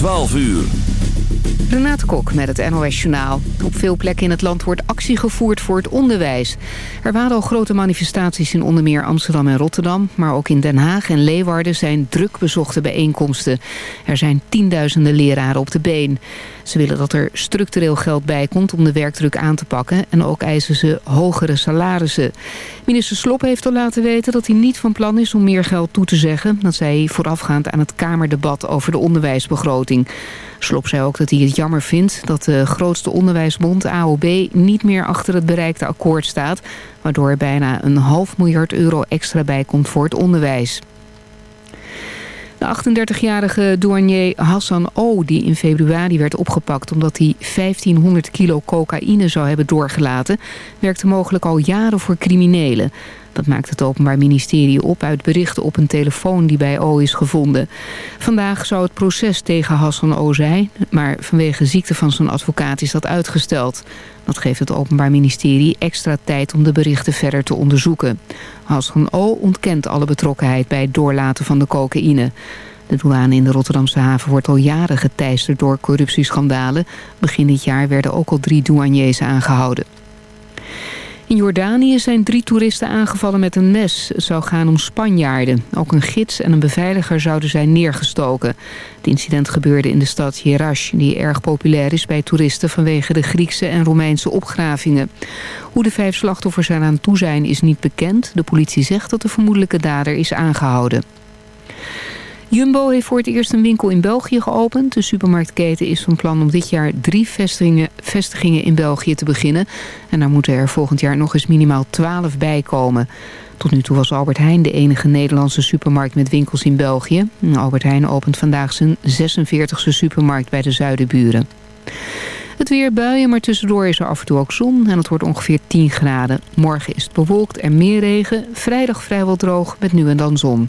12 uur. Renate Kok met het NOS Journaal. Op veel plekken in het land wordt actie gevoerd voor het onderwijs. Er waren al grote manifestaties in onder meer Amsterdam en Rotterdam... maar ook in Den Haag en Leeuwarden zijn druk bezochte bijeenkomsten. Er zijn tienduizenden leraren op de been. Ze willen dat er structureel geld bij komt om de werkdruk aan te pakken... en ook eisen ze hogere salarissen. Minister Slop heeft al laten weten dat hij niet van plan is om meer geld toe te zeggen. Dat zei hij voorafgaand aan het Kamerdebat over de onderwijsbegroting. Slop zei ook dat hij het jammer vindt dat de grootste onderwijsbond AOB niet meer achter het bereikte akkoord staat, waardoor er bijna een half miljard euro extra bijkomt voor het onderwijs. De 38-jarige douanier Hassan O, die in februari werd opgepakt... omdat hij 1500 kilo cocaïne zou hebben doorgelaten... werkte mogelijk al jaren voor criminelen. Dat maakt het Openbaar Ministerie op uit berichten op een telefoon die bij O is gevonden. Vandaag zou het proces tegen Hassan O zijn, maar vanwege ziekte van zijn advocaat is dat uitgesteld. Dat geeft het Openbaar Ministerie extra tijd om de berichten verder te onderzoeken. Hassan O ontkent alle betrokkenheid bij het doorlaten van de cocaïne. De douane in de Rotterdamse haven wordt al jaren geteisterd door corruptieschandalen. Begin dit jaar werden ook al drie douaniers aangehouden. In Jordanië zijn drie toeristen aangevallen met een mes. Het zou gaan om Spanjaarden. Ook een gids en een beveiliger zouden zijn neergestoken. Het incident gebeurde in de stad Jerash... die erg populair is bij toeristen vanwege de Griekse en Romeinse opgravingen. Hoe de vijf slachtoffers eraan toe zijn is niet bekend. De politie zegt dat de vermoedelijke dader is aangehouden. Jumbo heeft voor het eerst een winkel in België geopend. De supermarktketen is van plan om dit jaar drie vestigingen, vestigingen in België te beginnen. En daar moeten er volgend jaar nog eens minimaal twaalf bij komen. Tot nu toe was Albert Heijn de enige Nederlandse supermarkt met winkels in België. Albert Heijn opent vandaag zijn 46e supermarkt bij de zuidenburen. Het weer buien, maar tussendoor is er af en toe ook zon en het wordt ongeveer 10 graden. Morgen is het bewolkt en meer regen. Vrijdag vrijwel droog met nu en dan zon.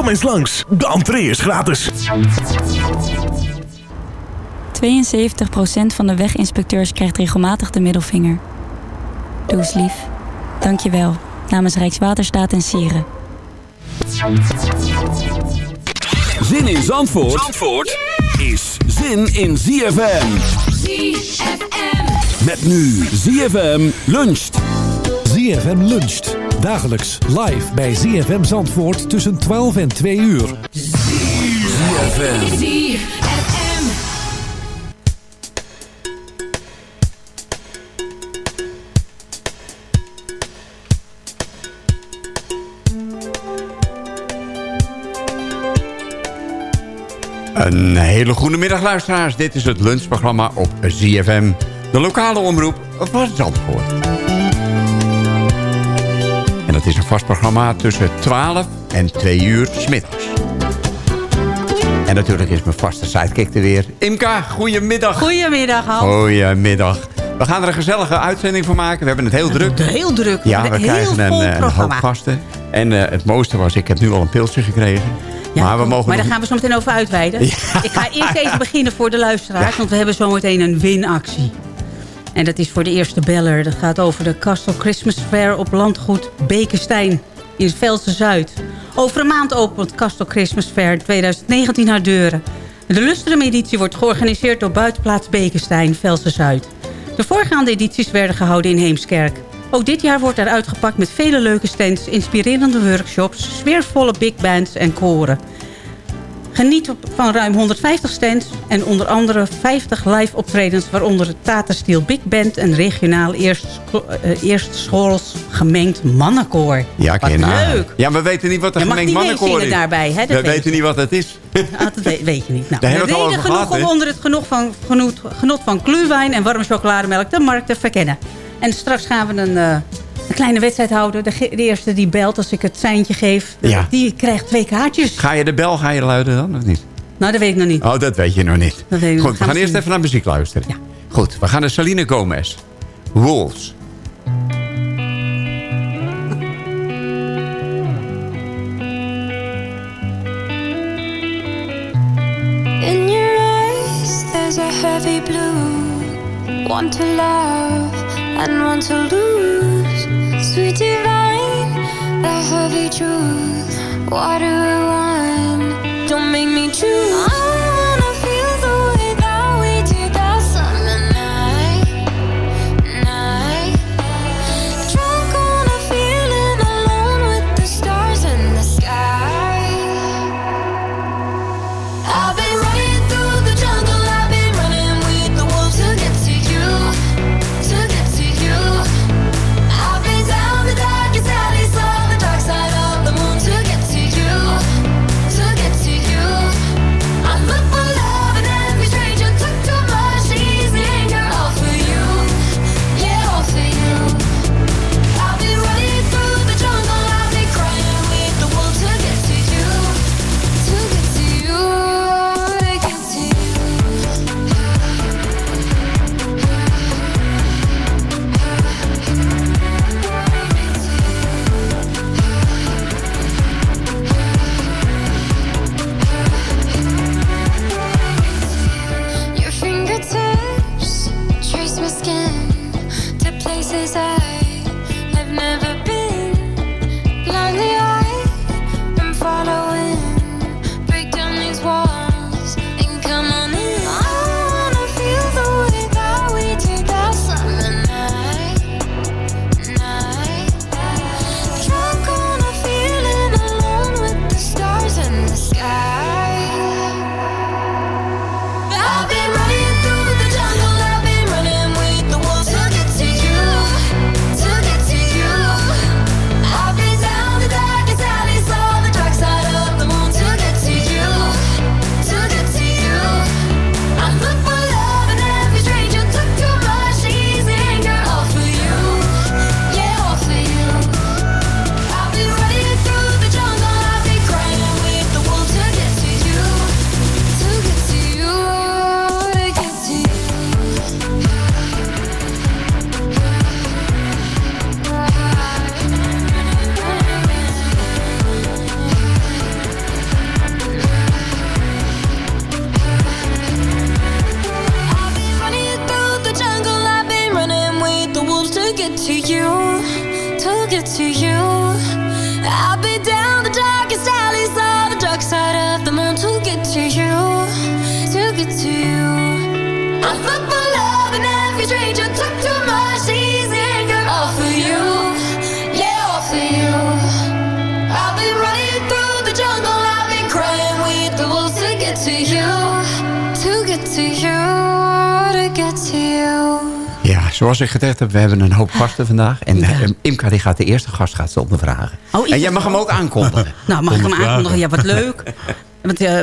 Kom eens langs, de entree is gratis. 72% van de weginspecteurs krijgt regelmatig de middelvinger. Doe eens lief. Dank je wel. Namens Rijkswaterstaat en Sieren. Zin in Zandvoort, Zandvoort is zin in ZFM. ZFM. Met nu ZFM luncht. ZFM luncht. Dagelijks live bij ZFM Zandvoort tussen 12 en 2 uur. ZFM. ZFM. Een hele goede middag luisteraars. Dit is het lunchprogramma op ZFM. De lokale omroep van Zandvoort. Dat is een vast programma tussen 12 en 2 uur 's middags. En natuurlijk is mijn vaste sidekick er weer. Imka, goedemiddag. Goedemiddag, Hans. Goedemiddag. We gaan er een gezellige uitzending van maken. We hebben het heel druk. Heel druk. Ja, we krijgen heel een, eh, een hoop gasten. En eh, het mooiste was, ik heb nu al een pilsje gekregen. Ja, maar we mogen maar nog- daar gaan we zo meteen over uitweiden. Ja. Ik ga eerst even beginnen voor de luisteraars. Want we hebben zometeen een winactie. En dat is voor de eerste beller. Dat gaat over de Castle Christmas Fair op landgoed Bekenstein in het Velse Zuid. Over een maand opent Castle Christmas Fair 2019 haar deuren. De Lustrum editie wordt georganiseerd door Buitenplaats Bekenstein, Velse Zuid. De voorgaande edities werden gehouden in Heemskerk. Ook dit jaar wordt er uitgepakt met vele leuke stands, inspirerende workshops, sfeervolle big bands en koren. Geniet van ruim 150 stands en onder andere 50 live optredens... waaronder het Tata Steel Big Band en regionaal eerst, uh, eerstschools gemengd mannenkoor. Ja, Wat leuk. Ja, we weten niet wat een gemengd mannenkoor is. daarbij, hè, dat we weet weten niet wat het is. Ah, dat weet, weet je niet. Nou, Daar we hebben we het al reden over genoeg gehad, om onder het genot van, genot, genot van gluwijn en warme chocolademelk de markt te verkennen. En straks gaan we een, eh, een kleine wedstrijd houden. De, de eerste die belt als ik het seintje geef, Ja. die krijgt twee kaartjes. Ga je de bel ga je luiden dan, of niet? Nou, dat weet ik nog niet. Oh, dat weet je nog niet. Dat weet ik nog. Goed, we Gaan eerst even naar muziek luisteren. Ja. Goed, we gaan naar Celine Gomez. Wolves. In your eyes, there's a heavy blue. One to love and one to lose. Sweet divine, the heavy truth. Water and don't make me choose. Zoals ik gezegd heb, we hebben een hoop gasten vandaag. En eh, Imka die gaat de eerste gast gaat ze ondervragen. Oh, en jij mag hem ook aankondigen. Nou, mag ik hem aankondigen? Ja, wat leuk. Want eh,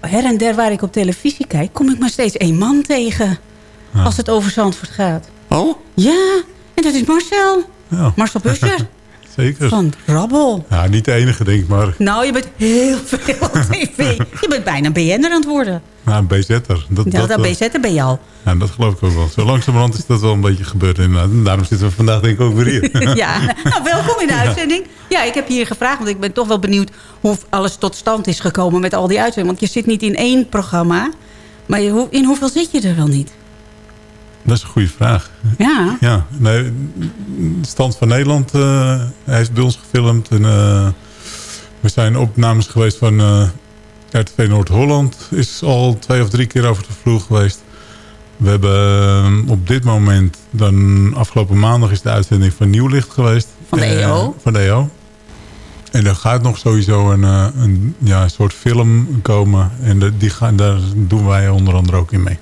her en der waar ik op televisie kijk... kom ik maar steeds één man tegen. Als het over Zandvoort gaat. Oh? Ja, en dat is Marcel. Marcel Busser. zeker. Van Rabbel. Ja, niet de enige, denk ik, maar Nou, je bent heel veel op tv. Je bent bijna BN'er aan het worden. nou, een BZ'er. Dat, Ja, dat eh, BZ'er ben je al. ja, dat geloof ik ook wel. Zo langzamerhand is dat wel een beetje gebeurd. En daarom zitten we vandaag denk ik ook weer hier. ja, nou welkom in de uitzending. Ja, ik heb hier gevraagd, want ik ben toch wel benieuwd... hoe alles tot stand is gekomen met al die uitzendingen. Want je zit niet in één programma. Maar in hoeveel zit je er wel niet? Dat is een goede vraag. Ja, Ja, nee, de stand van Nederland eh, hij heeft bij ons gefilmd. En, eh, we zijn opnames geweest van eh, RTV Noord-Holland. Is al twee of drie keer over de vloer geweest. We hebben op dit moment, dan afgelopen maandag is de uitzending van Nieuwlicht geweest. Van de EO. van de EO. En er gaat nog sowieso een, een, ja, een soort film komen. En de, die gaan, daar doen wij onder andere ook in mee.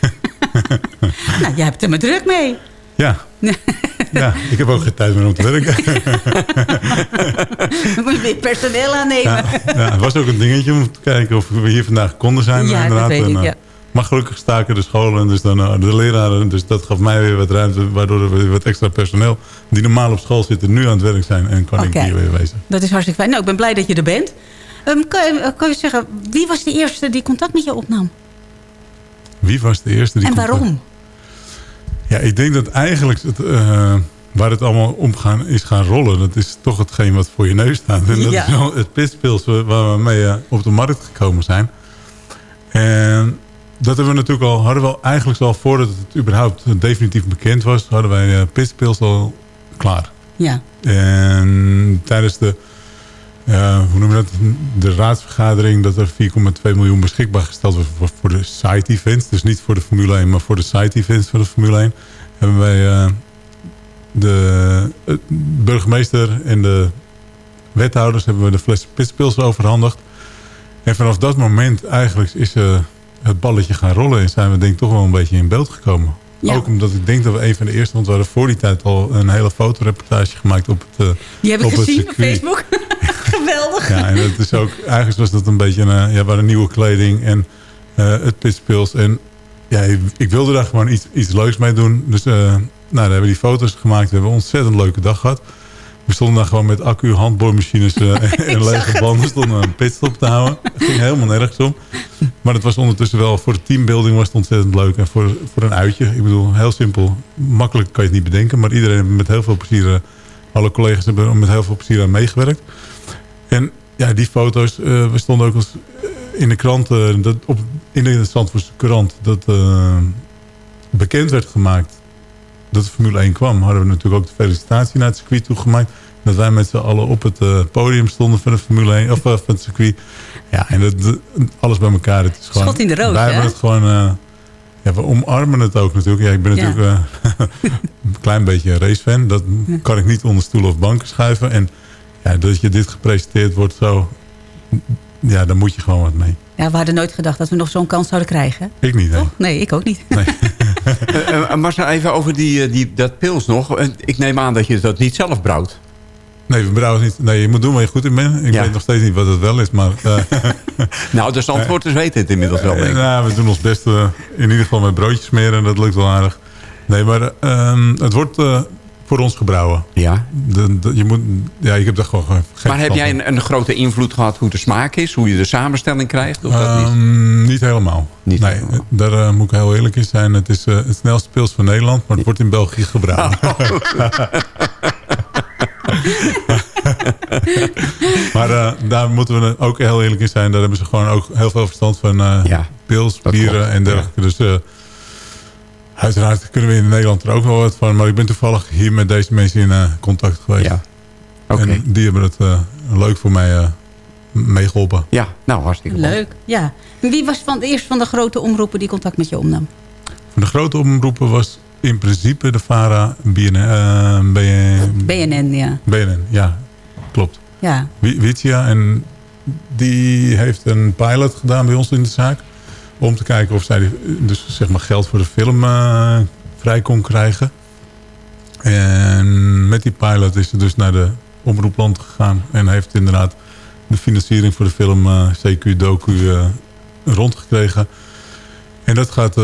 nou, jij hebt er maar druk mee. Ja. ja, ik heb ook geen tijd meer om te werken. Dan moet je weer personeel aannemen. Ja, ja, het was ook een dingetje om te kijken of we hier vandaag konden zijn. Ja, dat inderdaad. weet ik, En, eh, ja. Maar gelukkig staken de scholen, dus dan eh, de leraren. Dus dat gaf mij weer wat ruimte, waardoor er weer wat extra personeel... die normaal op school zitten, nu aan het werk zijn. En kan ik hier weer wezen. Dat is hartstikke fijn. Nou, ik ben blij dat je er bent. Ehm, kan, je, kan je zeggen, wie was de eerste die contact met je opnam? Wie was de eerste die en contact- waarom? Ja, ik denk dat eigenlijk het, eh, waar het allemaal om gaan, is gaan rollen... dat is toch hetgeen wat voor je neus staat. En dat Ja. is wel het pitspils waar we mee eh, op de markt gekomen zijn. En dat hebben we natuurlijk al... hadden we al eigenlijk al voordat het überhaupt definitief bekend was... hadden wij eh pitspils al klaar. Ja. En tijdens de, eh, hoe noem je dat, de raadsvergadering... dat er 4,2 miljoen beschikbaar gesteld was voor, de site-events. Dus niet voor de Formule 1, maar voor de site-events van de Formule 1. Hebben wij eh, de eh, burgemeester en de wethouders... hebben we de fles pitspils overhandigd. En vanaf dat moment eigenlijk is eh, het balletje gaan rollen... en zijn we denk ik toch wel een beetje in beeld gekomen. Ja. Ook omdat ik denk dat we een van de eerste... want we hadden voor die tijd al een hele fotoreportage gemaakt op het, eh, Die heb ik gezien op. Facebook. Geweldig. Ja, en dat is ook, eigenlijk was dat een beetje een, eh, ja, we hadden nieuwe kleding en eh, het pitspils. En ja, ik, wilde daar gewoon iets, iets leuks mee doen. Dus nou, daar hebben we die foto's gemaakt. We hebben een ontzettend leuke dag gehad. We stonden daar gewoon met accu, handboormachines eh, en zag lege banden. stonden een pitstop te houden. Het ging helemaal nergens om. Maar het was ondertussen wel, voor de teambuilding was het ontzettend leuk. En voor, voor een uitje, ik bedoel, heel simpel. Makkelijk kan je het niet bedenken. Maar iedereen met heel veel plezier, eh, alle collega's hebben er met heel veel plezier aan meegewerkt. En ja, die foto's, eh, we stonden ook eens in de krant, eh, dat op, in de Zandvoortse krant, dat eh, bekend werd gemaakt dat de Formule 1 kwam. Hadden we natuurlijk ook de felicitatie naar het circuit toegemaakt. Dat wij met z'n allen op het eh, podium stonden van de Formule 1, of eh, van het circuit. Ja, en dat, alles bij elkaar. Het is gewoon, Schot in de roos, Wij hebben het gewoon, eh, ja, we omarmen het ook natuurlijk. Ja, ik ben Ja. natuurlijk een klein beetje een racefan. Dat kan ik niet onder stoelen of banken schuiven. En ja, dat je dit gepresenteerd wordt zo... Ja, daar moet je gewoon wat mee. Ja, we hadden nooit gedacht dat we nog zo'n kans zouden krijgen. Ik niet, hè? Nee, ik ook niet. Eh, eh, Marcel, even over die, eh, die, dat pils nog. Eh, Ik neem aan dat je dat niet zelf brouwt. Nee, we brouwen niet. Nee, je moet doen waar je goed in bent. Ik Ja. weet nog steeds niet wat het wel is, maar... eh, Nou, de Zandvoorters weten het inmiddels wel, denk ik. nou, we doen ons best eh, in ieder geval met broodjes smeren. En dat lukt wel aardig. Nee, maar ehm, het wordt eh, voor ons gebrouwen. Ja. De, de- je moet, ja, ik heb daar gewoon geen Maar heb jij een, een grote invloed gehad hoe de smaak is? Hoe je de samenstelling krijgt? Of dat niet? Ehm, niet helemaal. Niet nee, helemaal. daar eh, moet ik heel eerlijk in zijn. Het is eh, het snelste pils van Nederland, maar het wordt in België gebrouwen. maar eh, daar moeten we ook heel eerlijk in zijn. Daar hebben ze gewoon ook heel veel verstand van Ja, pils, dat bieren klopt, en dergelijke. Dus uiteraard kunnen we in Nederland er ook wel wat van. Maar ik ben toevallig hier met deze mensen in eh, contact geweest. Ja. Oké. En die hebben het eh, leuk voor mij eh, meegeholpen. Ja, nou hartstikke mooi. Leuk, ja. Wie was van, eerst van de grote omroepen die contact met je opnam? Van de grote omroepen was in principe de VARA BNN. eh, BN, BNN, ja. BNN, ja, klopt. Ja, Wi- Witia en die heeft een pilot gedaan bij ons in de zaak. Om te kijken of zij dus zeg maar geld voor de film eh, vrij kon krijgen. En met die pilot is ze dus naar de omroepland gegaan. En heeft inderdaad de financiering voor de film eh, CQ Docu eh, rondgekregen. En dat gaat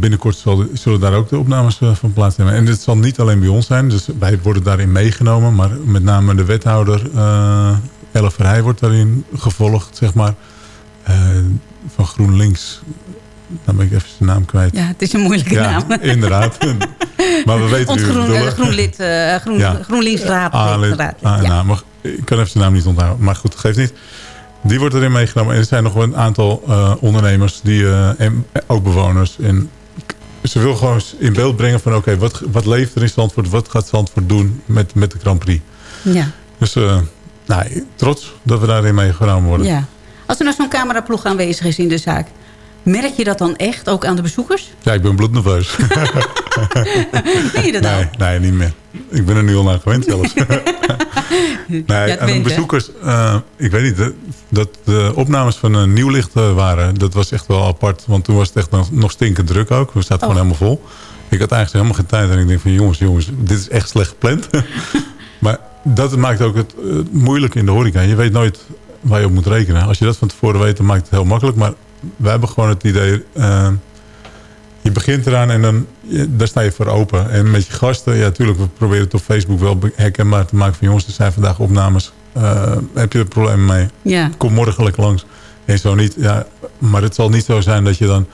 binnenkort zal, zullen daar ook de opnames van plaatsnemen. En dit zal niet alleen bij ons zijn. Dus wij worden daarin meegenomen. Maar met name de wethouder uh, Elle wordt daarin gevolgd, zeg maar. Van GroenLinks. Dan ben ik even zijn naam kwijt. Ja, het is een moeilijke ja, naam. inderdaad. maar we weten Ons groen, bedoelen. groenlid, uh, groen, Ja. GroenLinksraad. Ah, raad, ah, ja. nou, maar ik kan even zijn naam niet onthouden. Maar goed, dat geeft niet. Die wordt erin meegenomen. En er zijn nog wel een aantal eh, ondernemers die, eh, en ook bewoners. En ze wil gewoon in beeld brengen van... oké, wat, wat leeft er in Zandvoort? Wat gaat Zandvoort doen met, met de Grand Prix? Ja. Dus nou, trots dat we daarin meegenomen worden. ja. Als er nou zo'n cameraploeg aanwezig is in de zaak... merk je dat dan echt, ook aan de bezoekers? Ja, ik ben bloednerveus. Meen je dat nou? nee, nee, niet meer. Ik ben er nu al naar gewend zelfs. nee, Ja, aan de bezoekers, eh, ik weet niet, dat de opnames van een nieuwlicht eh, waren, dat was echt wel apart. Want toen was het echt nog, nog stinkend druk ook. We zaten gewoon Oh. helemaal vol. Ik had eigenlijk helemaal geen tijd en ik denk van jongens, jongens, dit is echt slecht gepland. maar dat maakt ook het eh, moeilijk in de horeca. Je weet nooit waar je op moet rekenen. Als je dat van tevoren weet, dan maakt het heel makkelijk. Maar wij hebben gewoon het idee... eh, je begint eraan en dan, daar sta je voor open. En met je gasten, ja natuurlijk, we proberen het op Facebook wel herkenbaar te maken van jongens, er zijn vandaag opnames. Eh, heb je er problemen mee? Ja. Kom morgen lekker langs. En zo niet, ja, maar het zal niet zo zijn dat je dan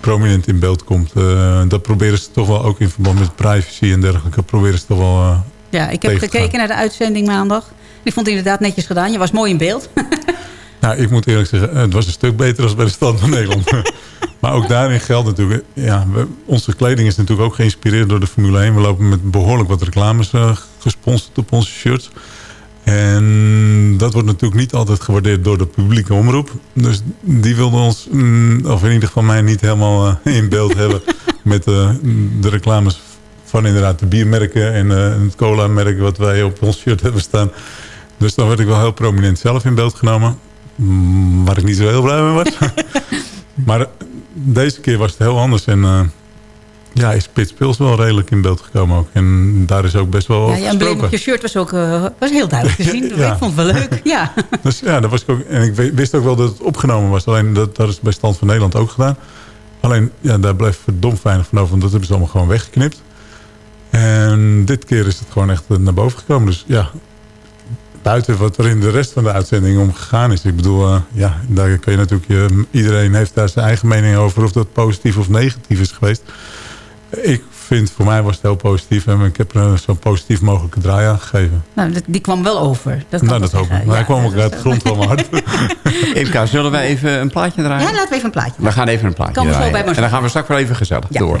prominent in beeld komt. Eh, dat proberen ze toch wel ook in verband met privacy en dergelijke. Proberen ze toch wel... Ja, ik heb gekeken naar de uitzending maandag. Ik vond het inderdaad netjes gedaan. Je was mooi in beeld. Nou, ik moet eerlijk zeggen, het was een stuk beter dan bij de stand van Nederland. maar ook daarin geldt natuurlijk, ja, we- onze kleding is natuurlijk ook geïnspireerd door de Formule 1. We lopen met behoorlijk wat reclames eh, gesponsord op onze shirts. En dat wordt natuurlijk niet altijd gewaardeerd door de publieke omroep. Dus die wilden ons, mm, of in ieder geval mij, niet helemaal eh, in beeld hebben met eh, de reclames van inderdaad de biermerken en het cola-merk wat wij op ons shirt hebben staan. Dus dan werd ik wel heel prominent zelf in beeld genomen. Mm, Waar ik niet zo heel blij mee was. maar deze keer was het heel anders. En eh, ja, is Pits Pils wel redelijk in beeld gekomen ook. En daar is ook best wel Ja, op gesproken. je shirt was ook eh, was heel duidelijk te zien. Ja. Ik vond het wel leuk. Ja. Dus ja, dat was ik ook. En ik wist ook wel dat het opgenomen was. Alleen dat, dat is bij Stand van Nederland ook gedaan. Alleen ja, daar bleef verdomd weinig van over. Want dat hebben ze allemaal gewoon weggeknipt. En dit keer is het gewoon echt eh, naar boven gekomen. Dus ja, buiten wat er in de rest van de uitzending om gegaan is. Ik bedoel, eh, ja, daar kan je natuurlijk... Je, iedereen heeft daar zijn eigen mening over... of dat positief of negatief is geweest. Ik vind, voor mij was het heel positief. En ik heb er een zo positief mogelijke draai aan gegeven. Nou, dat- die kwam wel over. Dat kan nou, ik dat hoop ik. Ja, hij kwam ook uit de grond van mijn hart. Even, zullen wij even een plaatje draaien? Ja, laten we even een plaatje. We gaan even een plaatje draaien. bij en dan gaan we straks wel even gezellig Ja. door.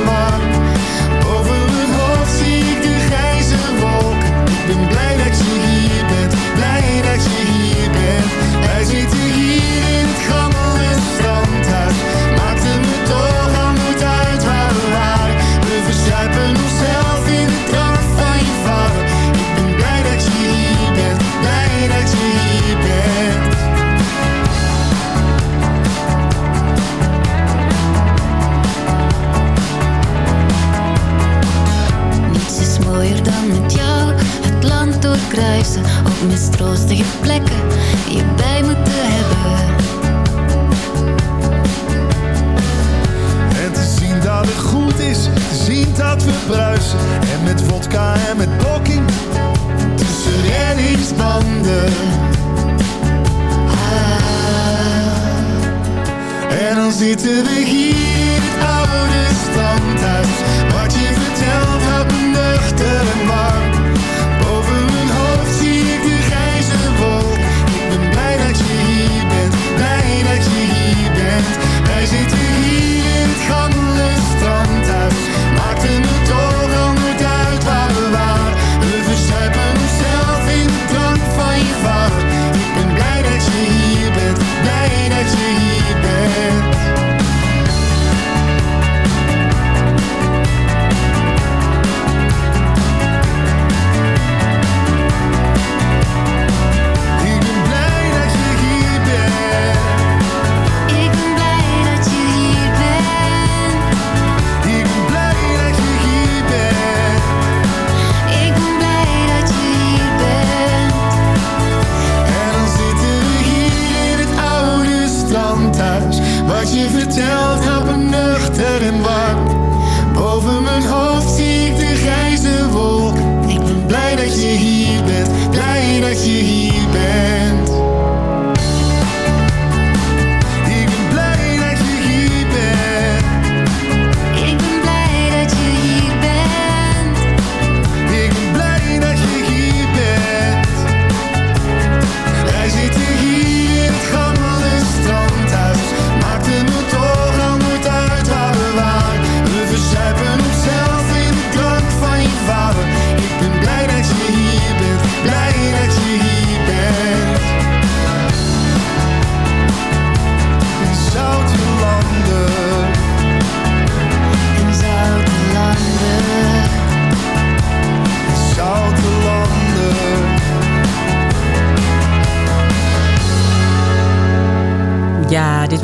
smart mistroostige plekken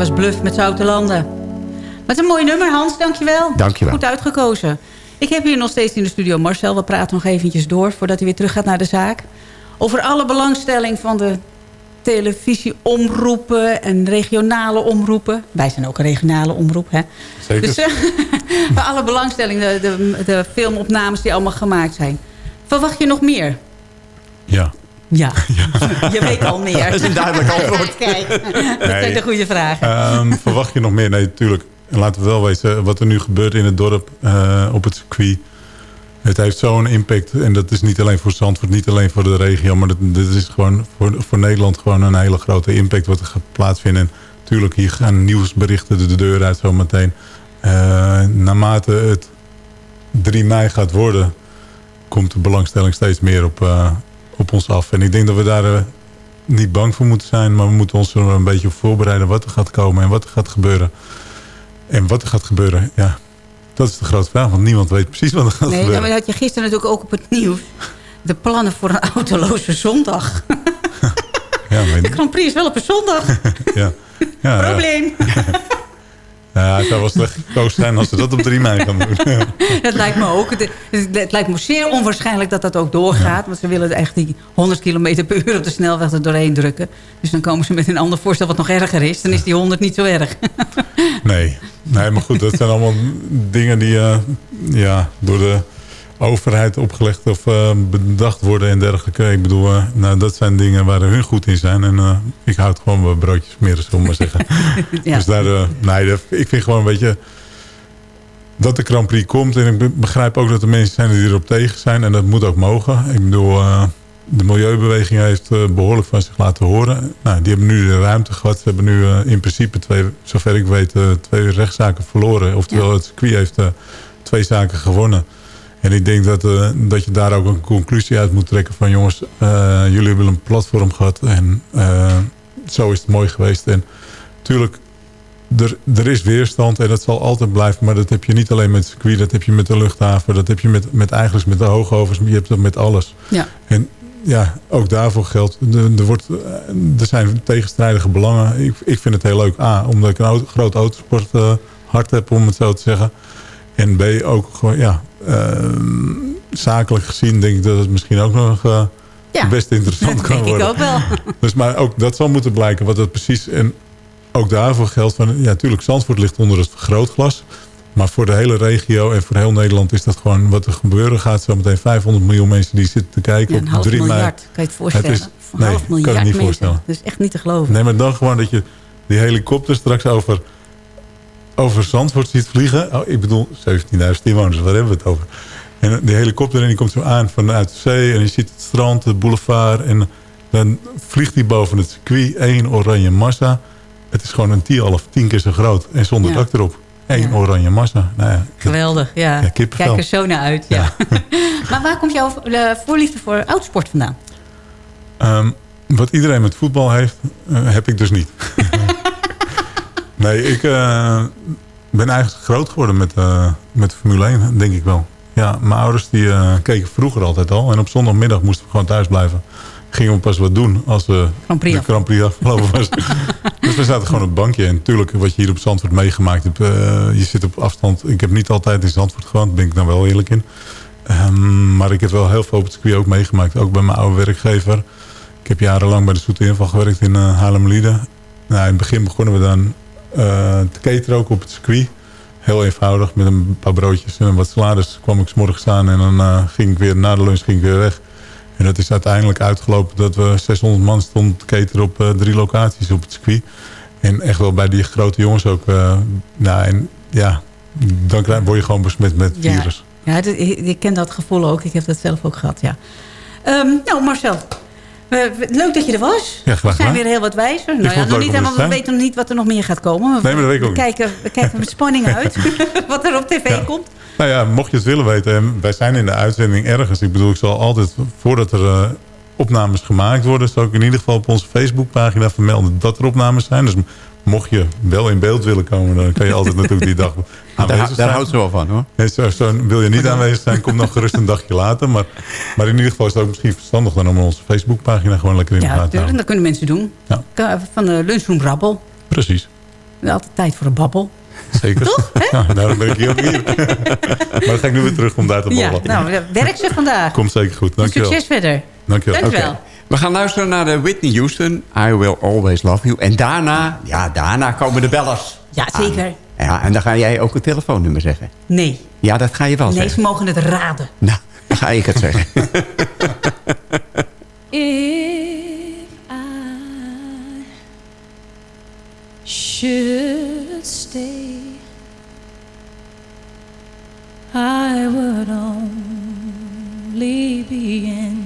was Bluff met Zoutelanden. Wat een mooi nummer, Hans. Dankjewel. Dankjewel. Goed uitgekozen. Ik heb hier nog steeds in de studio Marcel. We praten nog eventjes door voordat hij weer terug gaat naar de zaak. Over alle belangstelling van de televisieomroepen en regionale omroepen. Wij zijn ook een regionale omroep, hè? Zeker. Dus eh, alle belangstelling, de, de, de filmopnames die allemaal gemaakt zijn. Verwacht je nog meer? Ja. Ja, je weet al meer. Dat is een duidelijk antwoord. Kijk, dat Nee. zijn de goede vragen. Ehm, verwacht je nog meer? Nee, natuurlijk. En laten we wel weten, wat er nu gebeurt in het dorp eh, op het circuit. Het heeft zo'n impact. En dat is niet alleen voor Zandvoort, niet alleen voor de regio. Maar dat, dit is gewoon voor, voor Nederland gewoon een hele grote impact wat er gaat plaatsvinden. En natuurlijk, hier gaan nieuwsberichten de deur uit zometeen. Eh naarmate het 3 mei gaat worden, komt de belangstelling steeds meer op, eh, op ons af. En ik denk dat we daar eh, niet bang voor moeten zijn. Maar we moeten ons er een beetje op voorbereiden wat er gaat komen en wat er gaat gebeuren. En wat er gaat gebeuren, ja, dat is de grote vraag. Want niemand weet precies wat er gaat Nee, gebeuren. dat had je gisteren natuurlijk ook op het nieuws. De plannen voor een autoloze zondag. Ja, maar- De Grand Prix is wel op een zondag. ja. Ja, ja. Probleem. Ja, het zou wel slecht gekozen zijn als ze dat op 3 mei gaan doen. Dat lijkt me ook. Het, het lijkt me zeer onwaarschijnlijk dat dat ook doorgaat. Want ze willen echt die 100 km per uur op de snelweg er doorheen drukken. Dus dan komen ze met een ander voorstel wat nog erger is. Dan is die 100 niet zo erg. Nee. nee, maar goed, dat zijn allemaal dingen die eh, ja, door de overheid opgelegd of eh, bedacht worden en dergelijke. Ik bedoel, eh, nou, dat zijn dingen waar hun goed in zijn. En eh, ik houd gewoon mijn broodjes smeren, zullen we maar zeggen. Ja. Dus daar, eh, nee, ik vind gewoon, weet je, dat de Grand Prix komt. En ik be- begrijp ook dat er mensen zijn die erop tegen zijn. En dat moet ook mogen. Ik bedoel, de milieubeweging heeft eh, behoorlijk van zich laten horen. Nou, die hebben nu de ruimte gehad. Ze hebben nu in principe, twee, zover ik weet, twee rechtszaken verloren. Oftewel, het circuit heeft twee zaken gewonnen. En ik denk dat, eh, dat je daar ook een conclusie uit moet trekken van... jongens, eh, jullie hebben een platform gehad en eh, zo is het mooi geweest. En natuurlijk, er, er is weerstand en dat zal altijd blijven. Maar dat heb je niet alleen met het circuit, dat heb je met de luchthaven... dat heb je met, met eigenlijk met de hoogovens, je hebt dat met alles. Ja. En ja, ook daarvoor geldt, er, er, wordt, er zijn tegenstrijdige belangen. Ik, ik vind het heel leuk, A, omdat ik een auto, groot autosport hart heb, om het zo te zeggen. En B, ook gewoon, ja, eh, zakelijk gezien denk ik dat het misschien ook nog eh, Ja, best interessant dat kan denk ik worden. ook wel. Dus, maar ook dat zal moeten blijken wat het precies... En ook daarvoor geldt van... Ja, natuurlijk, Zandvoort ligt onder het vergrootglas. Maar voor de hele regio en voor heel Nederland is dat gewoon wat er gebeuren gaat. Zometeen 500 miljoen mensen die zitten te kijken Ja, op half 3 mei. miljard, kan je het voorstellen? is- Een nee, kan ik niet mensen. voorstellen. Dat is echt niet te geloven. Nee, maar dan gewoon dat je die helikopter straks over, over Zandvoort ziet vliegen. Oh, ik bedoel, 17.000 inwoners, waar hebben we het over? En die helikopter en die komt zo aan vanuit de zee. En je ziet het strand, de boulevard. En dan vliegt hij boven het circuit. één oranje massa. Het is gewoon een tien, half, tien keer zo groot. En zonder Ja. dak erop. Eén oranje massa. Nou ja, Geweldig, ja. Kijk er zo naar uit, ja. maar waar komt jouw eh, voorliefde voor oudsport vandaan? Ehm, wat iedereen met voetbal heeft, eh, heb ik dus niet. nee, ik eh, ben eigenlijk groot geworden met, eh, met Formule 1, denk ik wel. Ja, mijn ouders die eh, keken vroeger altijd al. En op zondagmiddag moesten we gewoon thuis blijven. Gingen we pas wat doen als Grand Prix de Grand Prix afgelopen was. dus we zaten gewoon op het bankje. En natuurlijk, wat je hier op Zandvoort meegemaakt hebt. je zit op afstand. Ik heb niet altijd in Zandvoort gewoond. Daar ben ik nou wel eerlijk in. Ehm, maar ik heb wel heel veel op het circuit ook meegemaakt. Ook bij mijn oude werkgever. Ik heb jarenlang bij de Zoete Inval gewerkt in uh, Haarlemmerlieden. Nou, in het begin begonnen we dan eh, te cateren ook op het circuit. Heel eenvoudig, met een paar broodjes en wat salades kwam ik 's morgens aan. En dan eh, ging ik weer, na de lunch ging ik weer weg. En dat is uiteindelijk uitgelopen dat we 600 man stonden te cateren op eh, drie locaties op het circuit. En echt wel bij die grote jongens ook. nou, en ja, dan krijg- word je gewoon besmet met Ja. virus. Ja, ik ken dat gevoel ook. Ik heb dat zelf ook gehad, ja. Ehm, nou, Marcel. Eh, leuk dat je er was. Ja, graag we zijn weer heel wat wijzer. Nou ja, nog niet helemaal, we weten nog niet wat er nog meer gaat komen. Nee, maar dat weet ik we ook niet. kijken, we kijken met spanning uit wat er op tv komt. Nou ja, mocht je het willen weten, en wij zijn in de uitzending ergens. Ik bedoel, ik zal altijd, voordat er eh, opnames gemaakt worden... zal ik in ieder geval op onze Facebookpagina vermelden dat er opnames zijn. Dus mocht je wel in beeld willen komen, dan kan je altijd natuurlijk die dag aanwezig Daar, zijn. daar houdt ze wel van hoor. Nee, zo, zo wil je niet aanwezig zijn, kom dan gerust een dagje later. Maar, maar in ieder geval is het ook misschien verstandig dan om onze Facebookpagina gewoon lekker in de Ja, gaten te natuurlijk. houden. Dat kunnen mensen doen. Ja. Ka- Van de lunchroom Rabbel. Precies. Altijd tijd voor een babbel. Zeker. Toch? Ja, daarom ben ik hier ook hier. maar dan ga ik nu weer terug om daar te Ja, ballen. nou, werk ze vandaag. Komt zeker goed. Dankjewel. Succes verder. Dankjewel. Dankjewel. Oké. We gaan luisteren naar de Whitney Houston. I Will Always Love You. En daarna, ja, daarna komen de bellers. Ja, zeker. aan. Ja, en dan ga jij ook een telefoonnummer zeggen. Nee. Ja, dat ga je wel Nee, zeggen. ze mogen het raden. Nou, dan ga ik het zeggen. If I should stay, I would only be in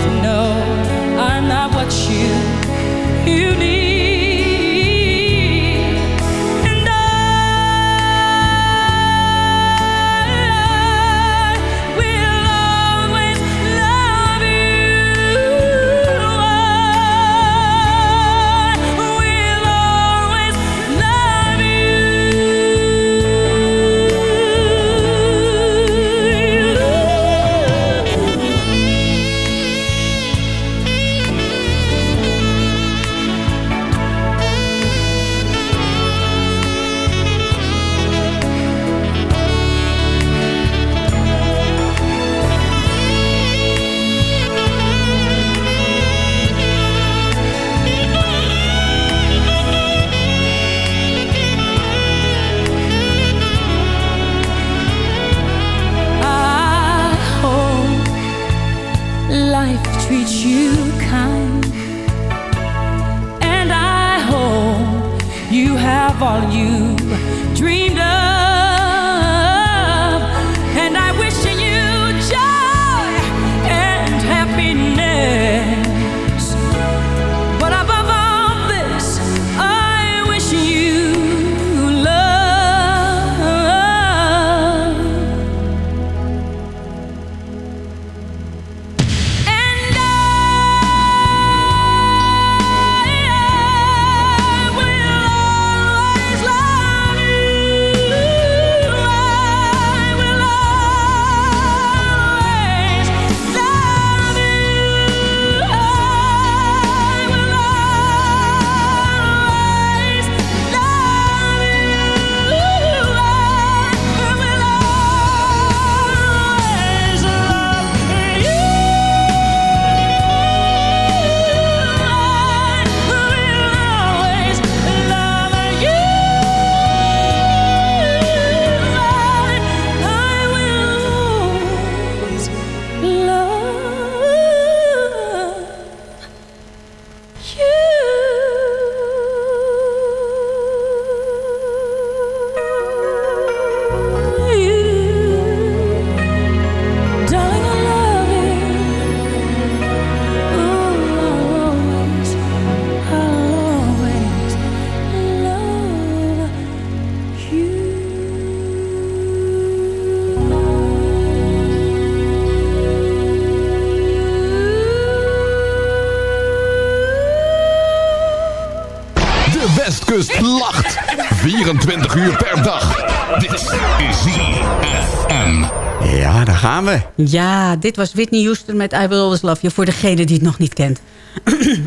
Ja, dit was Whitney Houston met I Will Always Love You... voor degene die het nog niet kent.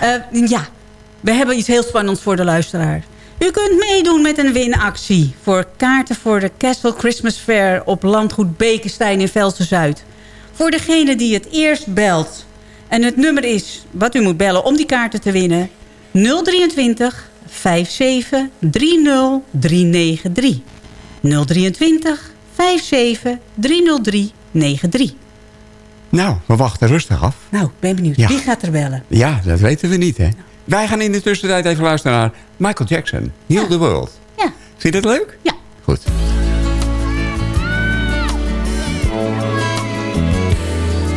Eh, ja, we hebben iets heel spannends voor de luisteraar. U kunt meedoen met een winactie... voor kaarten voor de Castle Christmas Fair... op landgoed Bekenstein in Velsen-Zuid. Voor degene die het eerst belt. En het nummer is, wat u moet bellen om die kaarten te winnen... 023 57 30 393. 023 57 303 93. Nou, we wachten rustig af. Nou, ben benieuwd. Ja. Wie gaat er bellen? Ja, dat weten we niet, hè. Wij gaan in de tussentijd even luisteren naar Michael Jackson. Heal the World. Ja. Vind je dat leuk? Ja. Goed.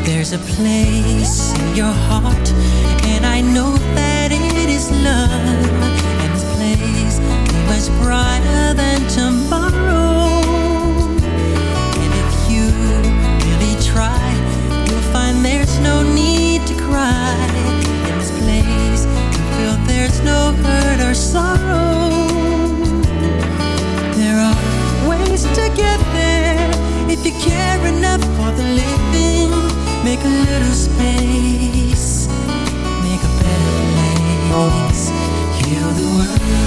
There's a place in your heart, and I know that it is love. And this place is much brighter than tomorrow. Space, make a better place. Heal the world,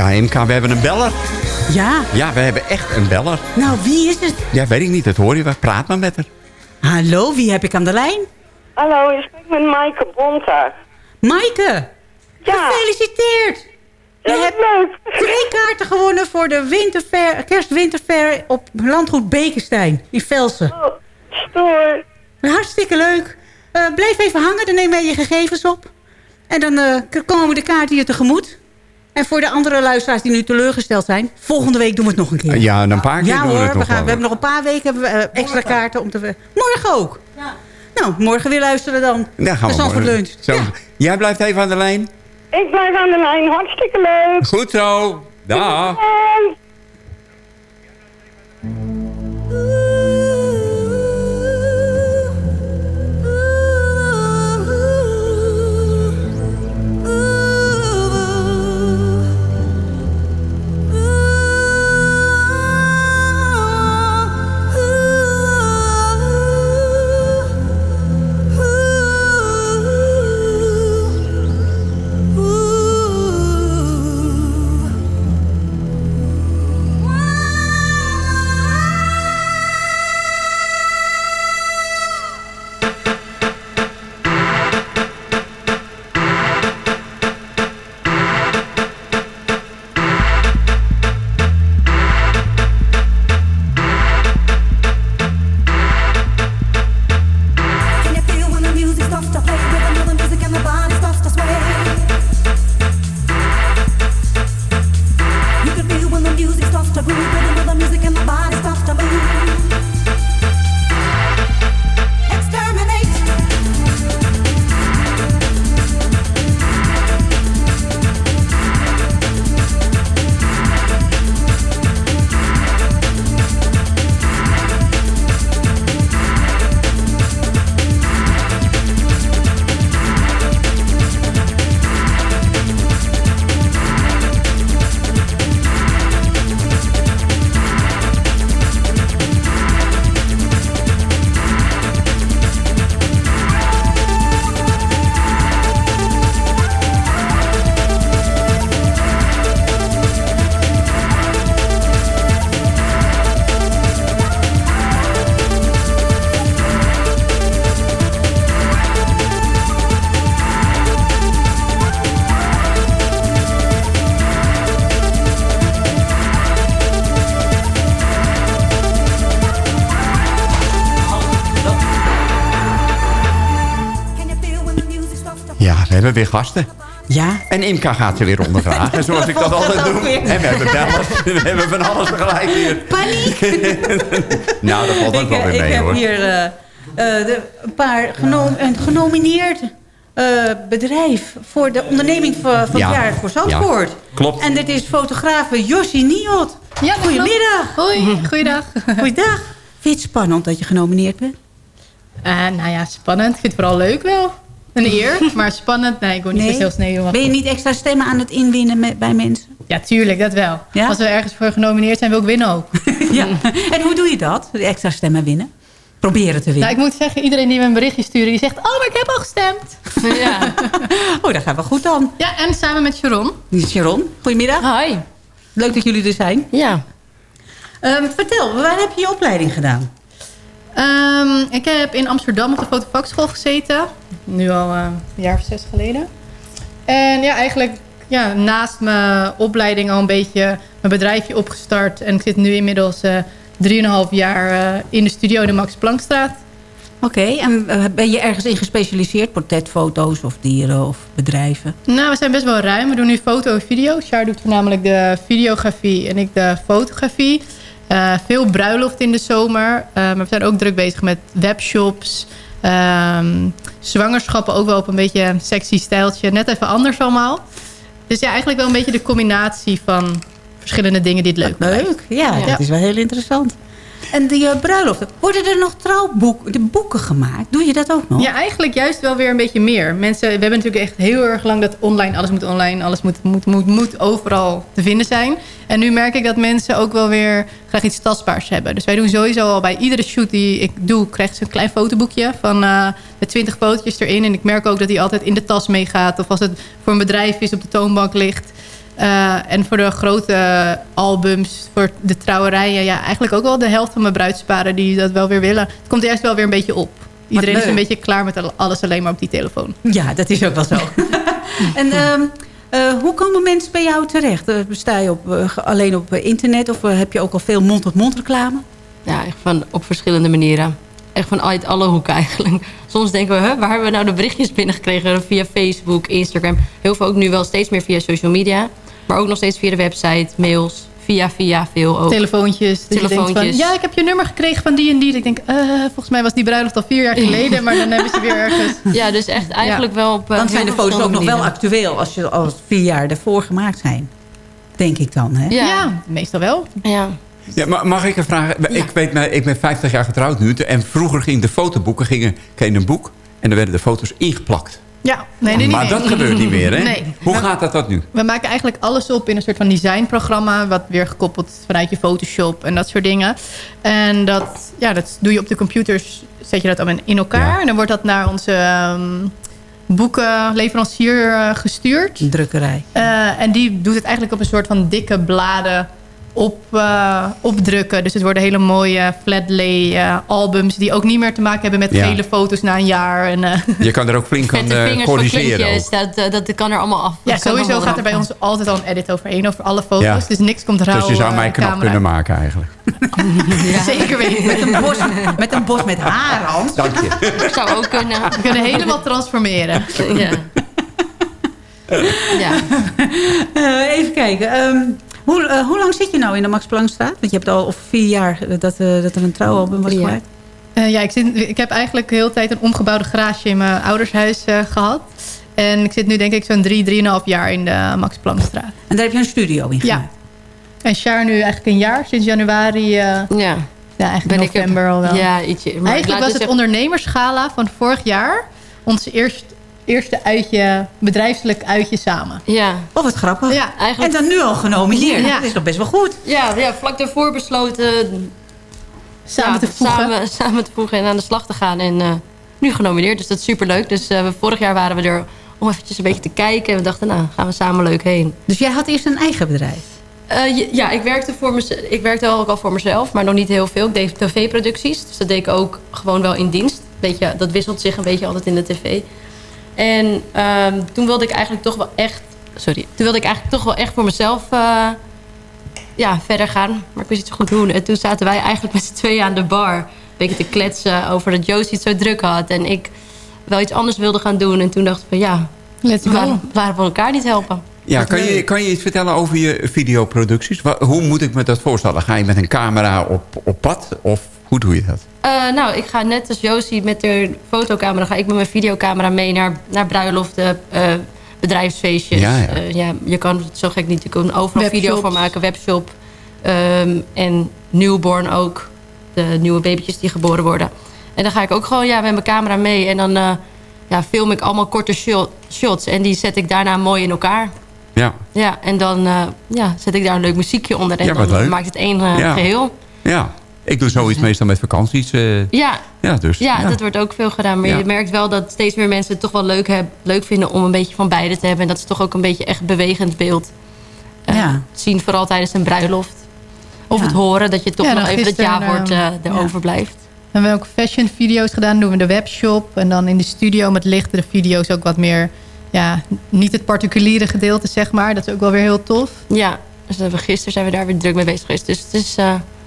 Ja, MK, we hebben een beller. Ja. Ja, we hebben echt een beller. Nou, wie is het? Ja, weet ik niet, dat hoor je. wel. Praat maar met haar. Hallo, wie heb ik aan de lijn? Hallo, je spreekt met Maaike Bonta. Maaike! Ja. Gefeliciteerd! Je hebt leuk. twee kaarten gewonnen voor de winterfair, kerstwinterfair op landgoed Bekenstein in Velsen. Oh, stoor. Hartstikke leuk. Eh, blijf even hangen, dan neem jij je gegevens op. En dan eh, k- komen de kaarten je tegemoet. En voor de andere luisteraars die nu teleurgesteld zijn... volgende week doen we het nog een keer. Ja, een paar keer ja, doen we hoor, het nog gaan, wel. we hebben nog een paar weken hebben we, eh, extra kaarten om te... Morgen ook. Nou, morgen weer luisteren dan. Ja, gaan we morgen. Lunch. Zo. Jij blijft even aan de lijn. Ik blijf aan de lijn, hartstikke leuk. Goed zo. Dag. Hebben weer gasten. Ja. En Imka gaat ze weer ondervragen, zoals ik dat altijd doe. En we hebben bellers. We hebben van alles tegelijk hier. Paniek! Nou, dat valt ook ik, wel eh, weer ik mee, heb hoor. hier eh, eh, de, een paar geno een genomineerd eh, bedrijf voor de onderneming van, van Ja. het jaar voor Zandvoort. Ja, klopt. En dit is fotografe Josie Niot. Ja, Goedemiddag. Hoi, goeiedag. Goeiedag. Vind je het spannend dat je genomineerd bent? Eh, nou ja, spannend. Ik vind het vooral leuk wel. Een eer, maar spannend. Nee, ik word niet Nee? zo heel. Ben je niet extra stemmen aan het inwinnen met, bij mensen? Ja, tuurlijk, dat wel. Ja? Als we ergens voor genomineerd zijn, wil ik winnen ook. ja. En hoe doe je dat? De extra stemmen winnen? Proberen te winnen. Nou, ik moet zeggen, iedereen die me een berichtje stuurt, die zegt... Oh, maar ik heb al gestemd. ja. Oh, dat gaat wel goed dan. Ja, en samen met Sharon. Sharon, goedemiddag. Hi. Leuk dat jullie er zijn. Ja. Ehm, vertel, waar heb je je opleiding gedaan? Ehm, ik heb in Amsterdam op de fotovakschool gezeten. Nu al eh, een jaar of zes geleden. En ja, eigenlijk ja, naast mijn opleiding al een beetje mijn bedrijfje opgestart. En ik zit nu inmiddels eh 3,5 jaar eh, in de studio in de Max Planckstraat. Oké, en ben je ergens in gespecialiseerd? Portretfoto's of dieren of bedrijven? Nou, we zijn best wel ruim. We doen nu foto en video. Char doet voornamelijk de videografie en ik de fotografie. Eh, veel bruiloft in de zomer. Eh, maar we zijn ook druk bezig met webshops. Ehm, zwangerschappen ook wel op een beetje sexy stijltje. Net even anders allemaal. Dus ja, eigenlijk wel een beetje de combinatie van verschillende dingen die het leuk maken. Leuk, ja, dat is wel heel interessant. En die uh, bruiloften, worden er nog trouwboeken de boeken gemaakt? Doe je dat ook nog? Ja, eigenlijk juist wel weer een beetje meer. Mensen, we hebben natuurlijk echt heel erg lang dat online, alles moet online, alles moet, moet, moet, moet overal te vinden zijn. En nu merk ik dat mensen ook wel weer graag iets tastbaars hebben. Dus wij doen sowieso al bij iedere shoot die ik doe, krijgen ze een klein fotoboekje van uh, met 20 fotootjes erin. En ik merk ook dat die altijd in de tas meegaat. Of als het voor een bedrijf is, op de toonbank ligt. Eh, en voor de grote albums, voor de trouwerijen... ja, eigenlijk ook wel de helft van mijn bruidsparen die dat wel weer willen. Het komt eerst wel weer een beetje op. Iedereen is een beetje klaar met al- alles alleen maar op die telefoon. Ja, dat is ook wel zo. en ehm, eh, hoe komen mensen bij jou terecht? Eh, sta je op, eh, alleen op eh, internet of eh, heb je ook al veel mond-tot-mond reclame? Ja, echt van, op verschillende manieren. Echt van uit alle hoeken eigenlijk. Soms denken we, hè, waar hebben we nou de berichtjes binnengekregen? Via Facebook, Instagram. Heel veel ook nu wel steeds meer via social media. Maar ook nog steeds via de website, mails. Via, via, veel ook. Telefoontjes. Telefoontjes. Van, ja, ik heb je nummer gekregen van die en die. Ik denk, eh, volgens mij was die bruiloft al vier jaar geleden. maar dan hebben ze weer ergens... Ja, dus echt eigenlijk wel op... eh, Dan zijn de foto's ook nog wel actueel als je als vier jaar daarvoor gemaakt zijn. Denk ik dan, hè? Ja, meestal wel. Ja. Ja, maar mag ik een vraag? Ik, weet, maar, ik ben 50 jaar getrouwd nu. En vroeger gingen de fotoboeken, gingen, je een boek... en dan werden de foto's ingeplakt. Ja, nee, nee, nee. maar dat gebeurt niet meer, hè? Nee. Hoe gaat dat, dat nu? We maken eigenlijk alles op in een soort van designprogramma... wat weer gekoppeld is vanuit je Photoshop en dat soort dingen. En dat, ja, dat doe je op de computers, zet je dat allemaal in elkaar. En dan wordt dat naar onze ehm, boekenleverancier eh, gestuurd. Drukkerij. Eh, en die doet het eigenlijk op een soort van dikke bladen op, eh, opdrukken. Dus het worden hele mooie flat-lay eh, albums... die ook niet meer te maken hebben met Ja. gele foto's na een jaar. En, eh, Je kan er ook flink aan eh, corrigeren. dat, dat kan er allemaal af. Ja, Dat sowieso gaat er bij ons altijd al een edit overheen over alle foto's. Ja. Dus niks komt rauw Dus je zou mij knap kunnen maken eigenlijk. Zeker weten. Met een bos met, een bos met haar, Hans. Dank je. Zou ook kunnen. We kunnen helemaal transformeren. Ja. ja. Eh, even kijken. ehm, hoe, eh, hoe lang zit je nou in de Max Planckstraat? Want je hebt al over vier jaar eh, dat, eh, dat er een trouwalbum was Ja. gemaakt. Eh, ja, ik, zit, ik heb eigenlijk de hele tijd een omgebouwde garage in mijn oudershuis eh, gehad. En ik zit nu denk ik zo'n drie, drieënhalf jaar in de Max Planckstraat. En daar heb je een studio in Ja. En Char nu eigenlijk een jaar, sinds januari. eh, Ja. ja, eigenlijk Ben ik november al wel. Ja, ietsje. Maar Eigenlijk was dus het even- ondernemersgala van vorig jaar... ons eerst, eerste uitje, bedrijfselijk uitje samen. Ja. Oh, wat grappig. Ja, Eigenlijk... En dan nu al genomineerd. Ja. Dat is toch best wel goed. Ja, ja, vlak daarvoor besloten Samen ja, te voegen. Samen, samen te voegen en aan de slag te gaan. En eh, nu genomineerd, dus dat is superleuk. Dus eh, vorig jaar waren we er om eventjes een beetje te kijken. En we dachten, nou, gaan we samen leuk heen. Dus jij had eerst een eigen bedrijf? Eh, ja, ik werkte, voor mez- ik werkte wel ook al voor mezelf, maar nog niet heel veel. Ik deed tv-producties, dus dat deed ik ook gewoon wel in dienst. Beetje, dat wisselt zich een beetje altijd in de tv. En ehm, toen wilde ik eigenlijk toch wel echt... Sorry. Toen wilde ik eigenlijk toch wel echt voor mezelf eh, ja, verder gaan. Maar ik wist niet zo goed hoe. En toen zaten wij eigenlijk met z'n tweeën aan de bar. Een beetje te kletsen over dat Josie het zo druk had. En ik wel iets anders wilde gaan doen. En toen dacht ik van ja, Let's go. waarom, waarom we elkaar niet helpen? Ja, kan je, kan je iets vertellen over je videoproducties? Hoe moet ik me dat voorstellen? Ga je met een camera op, op pad? Of hoe doe je dat? Eh, nou, ik ga net als Josie met de fotocamera... ga ik met mijn videocamera mee naar, naar bruiloften, eh, bedrijfsfeestjes. Ja, ja. Eh, ja, je kan het zo gek niet. Je kan overal Webshops. video van maken, webshop. ehm, en newborn ook. De nieuwe babytjes die geboren worden. En dan ga ik ook gewoon ja, met mijn camera mee. En dan eh, ja, film ik allemaal korte shot- shots. En die zet ik daarna mooi in elkaar. Ja, Ja, en dan eh, ja, zet ik daar een leuk muziekje onder. En Ja, dan leuk. maakt het één eh, Ja. geheel. ja. Ik doe zoiets meestal met vakanties. eh, Ja, ja, dus. ja, dat wordt ook veel gedaan. Maar Ja. je merkt wel dat steeds meer mensen het toch wel leuk, heb, leuk vinden om een beetje van beide te hebben. En dat is toch ook een beetje echt bewegend beeld. eh, Ja. Zien vooral tijdens een bruiloft. Of Ja. het horen dat je toch Ja, nog even het ja-woord eh, erover blijft. We hebben ook fashion video's gedaan. Doen we de webshop. En dan in de studio met lichten de video's ook wat meer... Ja, niet het particuliere gedeelte, zeg maar. Dat is ook wel weer heel tof. Ja, dus we hebben, gisteren zijn we daar weer druk mee bezig geweest. Dus het is,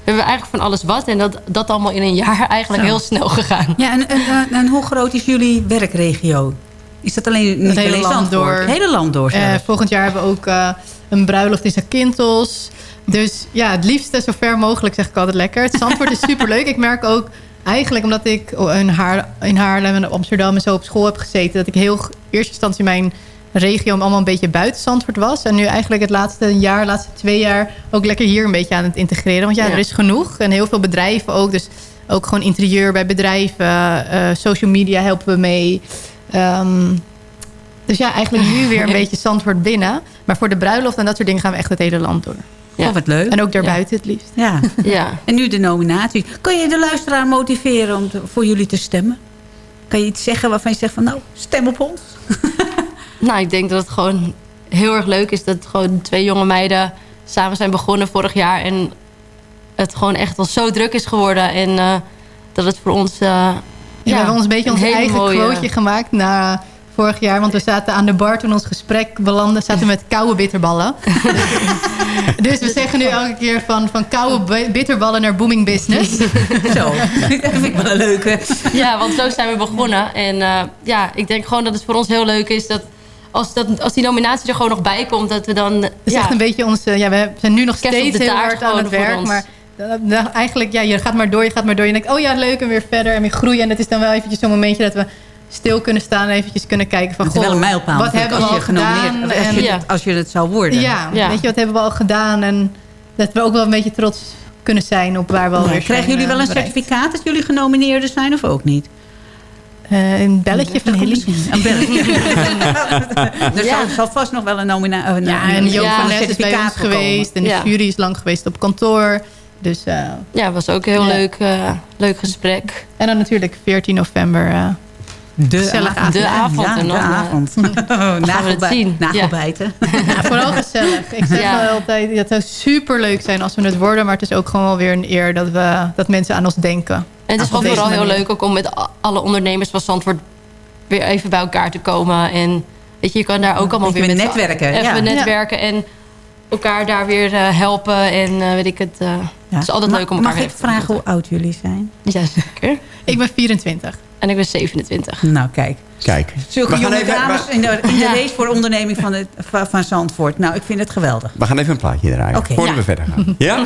eh, we hebben eigenlijk van alles wat. En dat, dat allemaal in een jaar eigenlijk Zo. heel snel gegaan. Ja, en, en, en- en hoe groot is jullie werkregio? Is dat alleen, niet Het hele land door. Het hele land door Eh, volgend jaar hebben we ook eh, een bruiloft in Zakynthos. Dus ja, het liefste zo ver mogelijk zeg ik altijd lekker. Het Zandvoort is superleuk. Ik merk ook eigenlijk omdat ik in, Haar, in Haarlem en Amsterdam en zo op school heb gezeten... dat ik heel in eerste instantie mijn regio allemaal een beetje buiten Zandvoort was. En nu eigenlijk het laatste jaar, laatste twee jaar... ook lekker hier een beetje aan het integreren. Want ja, Ja. er is genoeg. En heel veel bedrijven ook. Dus ook gewoon interieur bij bedrijven. eh, social media helpen we mee. Ehm, dus ja, eigenlijk nu weer een beetje Zandvoort binnen. Maar voor de bruiloft en dat soort dingen gaan we echt het hele land door. Ja. Oh, wat leuk. En ook daarbuiten het liefst. Ja. Ja. En nu de nominatie. Kan je de luisteraar motiveren om te- voor jullie te stemmen? Kan je iets zeggen waarvan je zegt van nou, stem op ons? Nou, ik denk dat het gewoon heel erg leuk is dat gewoon twee jonge meiden samen zijn begonnen vorig jaar. En het gewoon echt al zo druk is geworden. En eh, dat het voor ons... eh, Ja, we hebben ons een beetje ons hele eigen mooie- quoteje gemaakt na vorig jaar. Want we zaten aan de bar toen ons gesprek belandde. Zaten we met koude bitterballen. dus we zeggen nu elke keer van, van koude bi- bitterballen naar booming business. Zo, dat vind ik wel een leuke. Ja, want zo zijn we begonnen. En eh, ja, ik denk gewoon dat het voor ons heel leuk is dat als, dat, als die nominatie er gewoon nog bij komt, dat we dan. Het is ja, echt een beetje ons... eh, Ja, we zijn nu nog steeds de heel taart hard aan het werk. ons. Maar eh, nou, eigenlijk, ja, je gaat maar door, je gaat maar door. Je denkt, oh ja, leuk, en weer verder en weer groeien. En het is dan wel eventjes zo'n momentje dat we stil kunnen staan... en eventjes kunnen kijken van, Het is wel goh, een mijlpaal. wat hebben we al als je genomineerd- gedaan? Als je, En- als je het zou worden. Ja, weet je, wat hebben we al gedaan? En dat we ook wel een beetje trots kunnen zijn op waar we alweer Ja, zijn. krijgen jullie wel eh, een bereikt. certificaat dat jullie genomineerden zijn of ook niet? Eh, een belletje van Hilly. Een belletje. er zal, zal vast nog wel een nominatie. Ja, en Joop Ja, van een Nes is bij ons geweest. En de Ja. jury is lang geweest op kantoor. Dus, eh, ja, was ook een heel Ja. leuk, eh, leuk gesprek. en dan natuurlijk 14 november. eh De gezellig avond. De avond Ja, en de dan, avond. gaan we het Nagelbij- zien. Nagelbijten. Ja, vooral gezellig. Ik zeg Ja. wel altijd, het zou super leuk zijn als we het worden. Maar het is ook gewoon wel weer een eer dat, we, dat mensen aan ons denken. En het is gewoon vooral heel leuk ook om met alle ondernemers van Zandvoort weer even bij elkaar te komen. En weet je, je kan daar ook allemaal weer met netwerken, Even ja. netwerken en elkaar daar weer eh, helpen. En eh, weet ik het. eh, Het is altijd leuk om elkaar Mag ik even te vragen hoe oud jullie zijn? Ja, zeker. Ik ben 24. En ik ben 27. Nou, kijk. Kijk. Zulke We gaan jonge even- dames we- in de, in de race voor onderneming van, het, van, Zandvoort. Nou, ik vind het geweldig. We gaan even een plaatje draaien. Oké. voordat Ja. we verder gaan. Ja?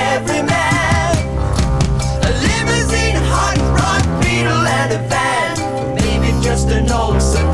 something old.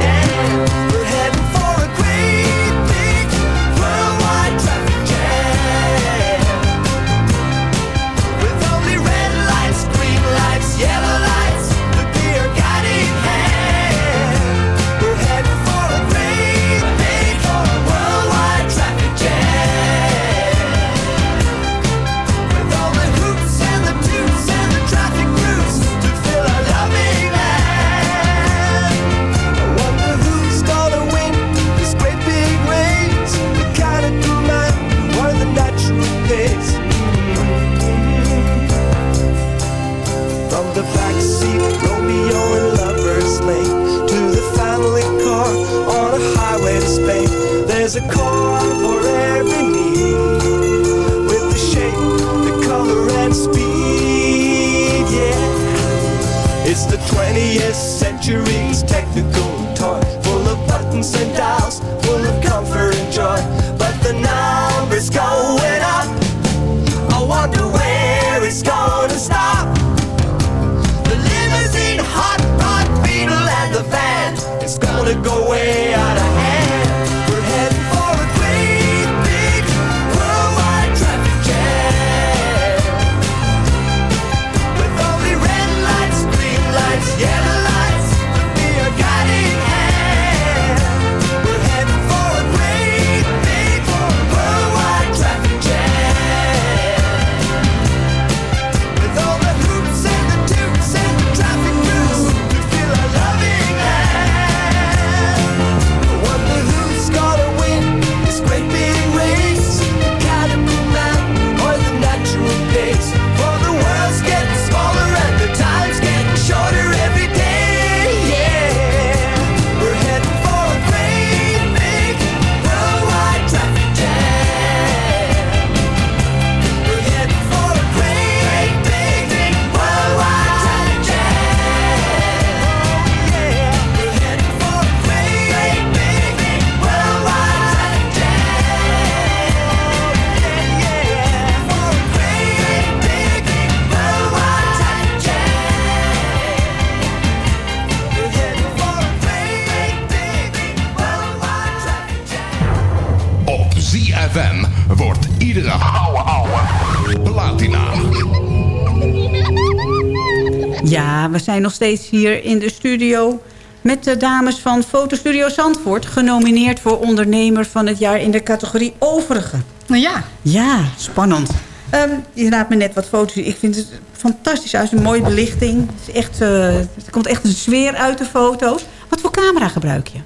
Zijn nog steeds hier in de studio met de dames van Fotostudio Zandvoort... genomineerd voor ondernemer van het jaar in de categorie overige. Nou ja. Ja, spannend. Ehm, je laat me net wat foto's zien. Ik vind het fantastisch uit. Een mooie belichting. Het is echt, eh, er komt echt een sfeer uit de foto's. Wat voor camera gebruik je?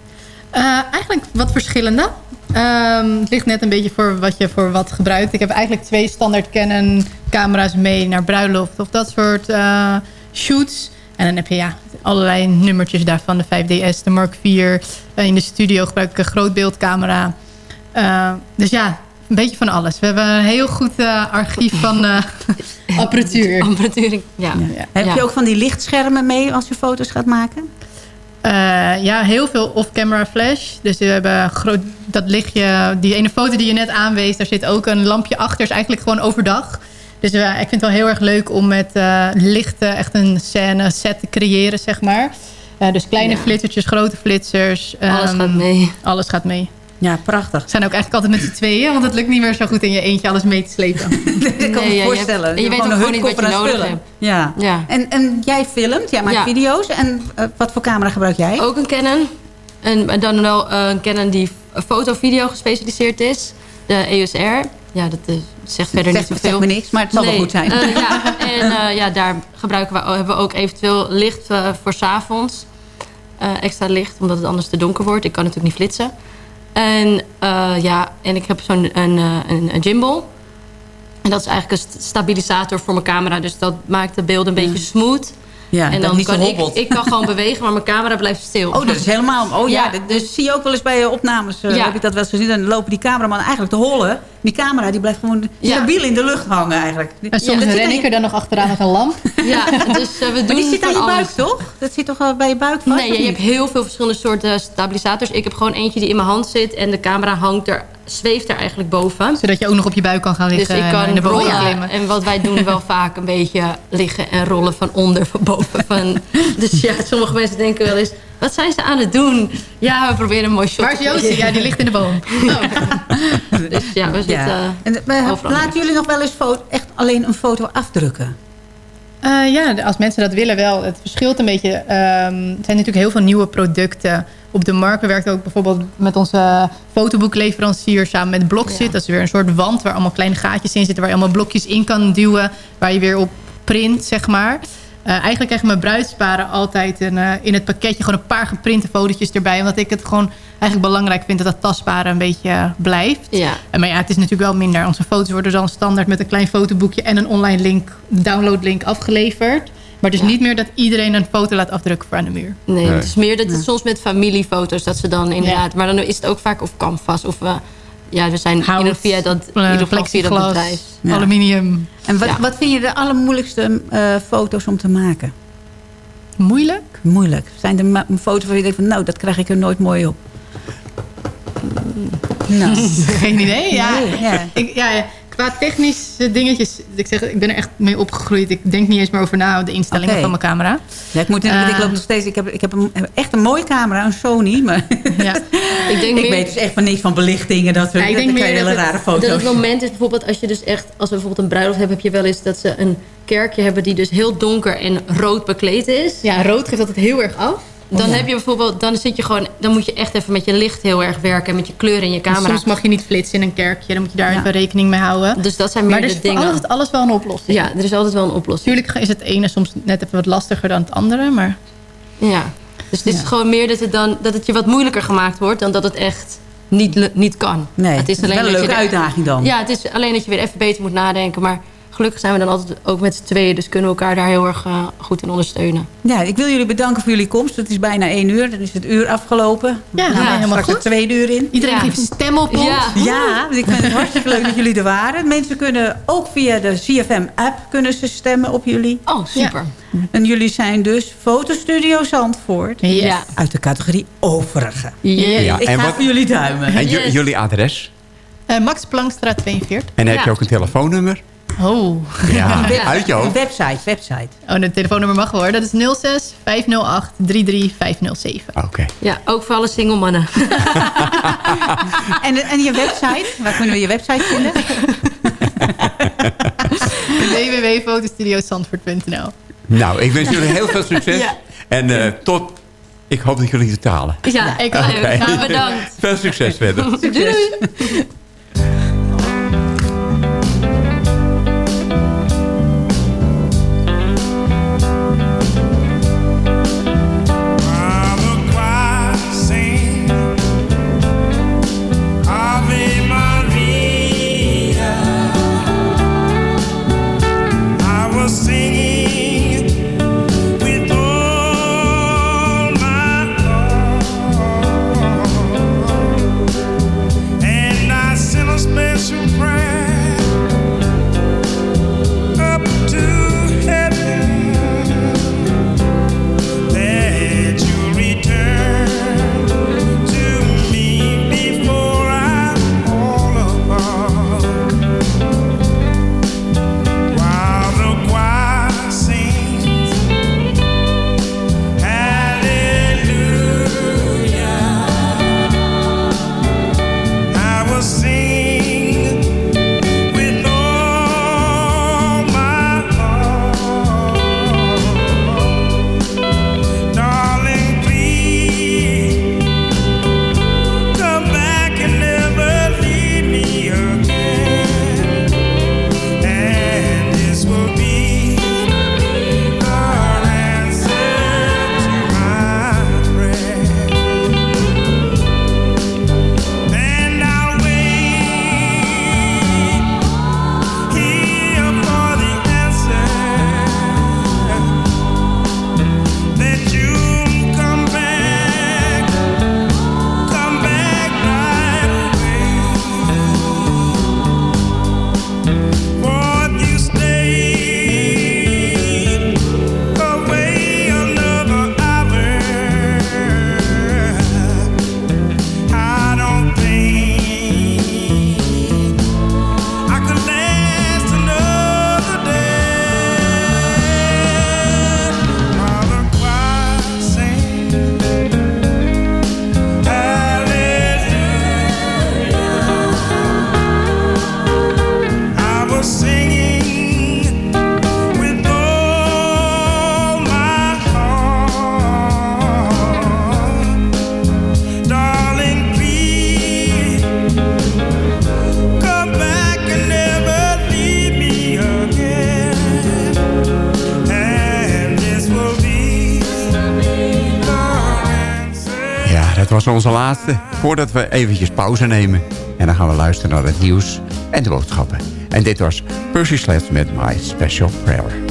Eh, eigenlijk wat verschillende. Ehm, het ligt net een beetje voor wat je voor wat gebruikt. Ik heb eigenlijk twee standaard Canon camera's mee naar bruiloft of dat soort eh, shoots. En dan heb je ja, allerlei nummertjes daarvan. De 5DS, de Mark IV. Eh, in de studio gebruik ik een grootbeeldcamera. Eh, dus ja, een beetje van alles. We hebben een heel goed eh, archief van eh, apparatuur. Apparatuur, ja. Heb je ook van die lichtschermen mee als je foto's gaat maken? Eh, ja, heel veel off-camera flash. Dus we hebben groot, dat lichtje, die ene foto die je net aanwees, daar zit ook een lampje achter. is eigenlijk gewoon overdag. Dus eh, ik vind het wel heel erg leuk om met eh, lichten echt een scène, set te creëren, zeg maar. Eh, dus kleine Ja. flitsertjes, grote flitsers. Alles ehm, gaat mee. Alles gaat mee. Ja, prachtig. We zijn ook eigenlijk altijd met z'n tweeën, want het lukt niet meer zo goed in je eentje alles mee te slepen. Ik kan Nee, me ja, je voorstellen. hebt- je weet ook een gewoon niet wat je hutkoffer aan nodig spullen. hebt. Ja. Ja. En, en jij filmt, jij maakt Ja. video's. En wat voor camera gebruik jij? Ook een Canon. En, dan wel een Canon die foto-video gespecialiseerd is. De EOS R. Ja, dat eh, zegt verder Zegt- niet zoveel. me niks, maar het zal wel goed zijn. Eh, ja, en eh, ja, daar gebruiken we, hebben we ook eventueel licht eh, voor 's avonds. Extra licht, omdat het anders te donker wordt. Ik kan natuurlijk niet flitsen. En ja, en ik heb zo'n een, een, een gimbal. En dat is eigenlijk een st- stabilisator voor mijn camera. Dus dat maakt de beelden een beetje smooth. Ja, en dan niet kan ik, ik kan gewoon bewegen, maar mijn camera blijft stil. Oh, dat is helemaal... Oh ja, Ja, dat, dus zie je ook wel eens bij opnames. Ja. Heb ik dat wel eens gezien. Dan lopen die cameraman eigenlijk te hollen. Die camera die blijft gewoon Ja. stabiel in de lucht hangen eigenlijk. En soms zit ren ik er dan nog achteraan met een lamp. Ja, dus eh, we doen Maar die zit aan je buik, alles. toch? Dat zit toch wel bij je buik vast? Nee, je hebt heel veel verschillende soorten stabilisators. Ik heb gewoon eentje die in mijn hand zit en de camera hangt er, zweeft er eigenlijk boven. Zodat je ook nog op je buik kan gaan Dus liggen ik en kan in de boom rollen. klimmen. En wat wij doen wel vaak een beetje liggen en rollen van onder, van boven. Van, dus ja, sommige mensen denken wel eens, wat zijn ze aan het doen? Ja, we proberen een mooi shot Waar is Josie? Ja, die ligt in de boom. Dus ja, we zitten Ja. En, eh, overal laten jullie nog wel eens foto, echt alleen een foto afdrukken? Eh, ja, als mensen dat willen wel. Het verschilt een beetje. Ehm, er zijn natuurlijk heel veel nieuwe producten op de markt. We werken ook bijvoorbeeld met onze fotoboekleverancier samen met Blockzit. Dat is weer een soort wand waar allemaal kleine gaatjes in zitten... waar je allemaal blokjes in kan duwen. Waar je weer op print, zeg maar. Eh, eigenlijk krijgen mijn bruidsparen altijd een, eh, in het pakketje... gewoon een paar geprinte fotootjes erbij. Omdat ik het gewoon eigenlijk belangrijk vind... dat dat tastbare een beetje eh, blijft. Ja. Maar ja, het is natuurlijk wel minder. Onze foto's worden dan standaard met een klein fotoboekje... en een online link, downloadlink afgeleverd. Maar het is niet meer dat iedereen een foto laat afdrukken voor aan de muur. Nee, het is meer dat het soms met familiefoto's dat ze dan inderdaad... Maar dan is het ook vaak of canvas of... ja, we zijn in ieder via dat, in ieder via dat plexiglas, bedrijf. Ja. aluminium. En wat, Ja. wat vind je de allermoeilijkste eh, foto's om te maken? Moeilijk? Moeilijk. Zijn er foto's waar je denkt van... nou, dat krijg ik er nooit mooi op? Nou. Geen idee. Ja, Nee, ja. Ik, ja, ja. Qua technische dingetjes. Ik zeg, ik ben er echt mee opgegroeid. Ik denk niet eens meer over na de instellingen van mijn camera. Ja, ik, moet, Eh. ik loop nog steeds... Ik heb, ik heb een, echt een mooie camera, een Sony. Maar Ja. Ik, denk ik meer, weet dus echt van niks van belichtingen. Dat Ja, ik denk dat hele het- rare foto's. Dat het moment is bijvoorbeeld als je dus echt... Als we bijvoorbeeld een bruiloft hebben, heb je wel eens dat ze een kerkje hebben... die dus heel donker en rood bekleed is. Ja, rood geeft altijd heel erg af. Dan Ja. heb je bijvoorbeeld... Dan zit je gewoon... Dan moet je echt even met je licht heel erg werken... en met je kleur in je camera. Soms mag je niet flitsen in een kerkje. Dan moet je daar Ja. even rekening mee houden. Dus dat zijn meer Maar er de is dingen. alles, alles wel een oplossing. Ja, er is altijd wel een oplossing. Natuurlijk is het ene soms net even wat lastiger dan het andere. Maar Ja. Dus het is Ja. gewoon meer dat het, dan, dat het je wat moeilijker gemaakt wordt... dan dat het echt niet, niet kan. Nee, het is wel een leuke uitdaging dan. Ja, het is alleen dat je weer even beter moet nadenken. Maar gelukkig zijn we dan altijd ook met z'n tweeën... dus kunnen we elkaar daar heel erg eh, goed in ondersteunen. Ja, ik wil jullie bedanken voor jullie komst. Het is bijna één uur. Dan is het uur afgelopen. Ja, gaan we helemaal goed. tweede uur in. iedereen Ja. geeft een stem op ons. Ja. Ja, dus ik vind het hartstikke leuk dat jullie er waren. Mensen kunnen ook via de CFM-app kunnen ze stemmen op jullie. Oh, super. En jullie zijn dus Fotostudio Zandvoort. Yes. Ja. Uit de categorie overige. Yes. Ja, ik en ga wat- voor jullie duimen. En Yes. jullie adres? Eh, Max Plankstraat 42. En heb Ja. je ook een telefoonnummer? Oh. Ja, uit je hoofd. Website, website. Oh, de telefoonnummer mag hoor. Dat is 06 508 33507. Oké. Ja, ook voor alle single mannen. En, en je website? Waar kunnen we je website vinden? www.fotostudiozandvoort.nl Nou, ik wens jullie heel veel succes. Ja. En eh, tot... Ik hoop dat jullie het halen. Ja, ik ook. Nou, bedankt. Veel succes verder. Doei. Onze laatste. Voordat we eventjes pauze nemen. En dan gaan we luisteren naar het nieuws en de boodschappen. En dit was Percy Sledge met My Special Prayer.